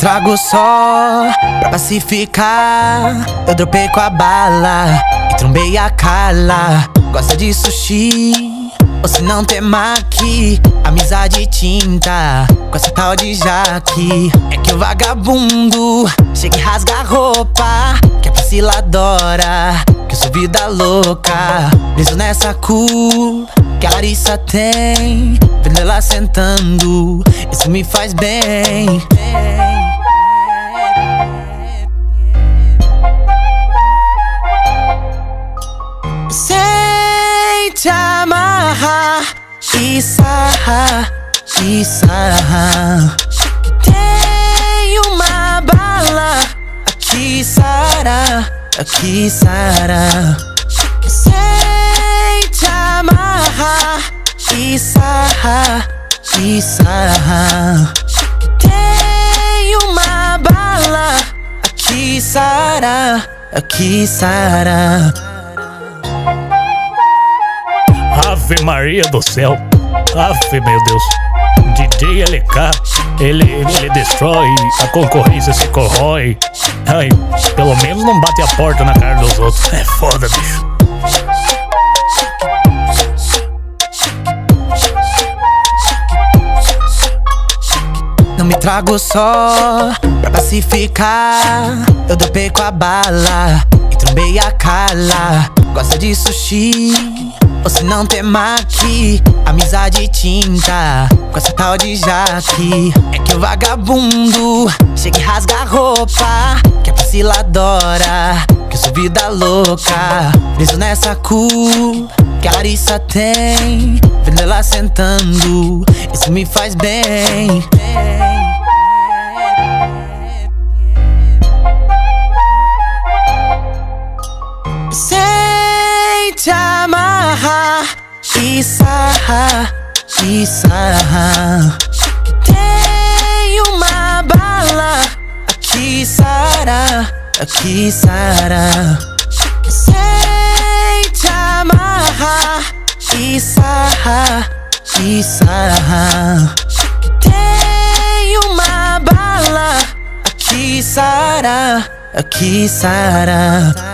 trago só pra pacificar. Eu dropei com a bala e trombei a cala. Gosta de sushi? Ou se não tem maqui, amizade tinta com essa tal de jaque. É que o vagabundo chega e rasga a roupa, que a Priscila adora, que eu sou vida louca. Preso nessa cu que a Larissa tem, vendo ela sentando, isso me faz bem. E sarrar, e sarrar. Tem uma bala aqui, Sara, aqui, Sara. Sem te amarrar e sarrar, e sarrar. Tem uma bala aqui, Sara, aqui, Sara. Ave Maria do céu. Ave, meu Deus. DJ LK, ele, ele destrói, a concorrência se corrói. Ai, pelo menos não bate a porta na cara dos outros. É foda, bicho. Não me trago só pra pacificar. Eu dopei com a bala e trombei a cala. Gosta de sushi? Se não tem maqui, amizade tinta com essa tal de jaque. É que o vagabundo chega e rasga a roupa, que a Priscila adora, que eu sou vida louca. Preso nessa cu que a Larissa tem, vendo ela sentando, isso me faz bem. Sem te amarrar e sarrar, e sarrar. Tem uma bala aqui, Sara, aqui, Sara. Sem te amarrar sarrar, e sarrar. Tem uma bala aqui, Sara, aqui, Sara.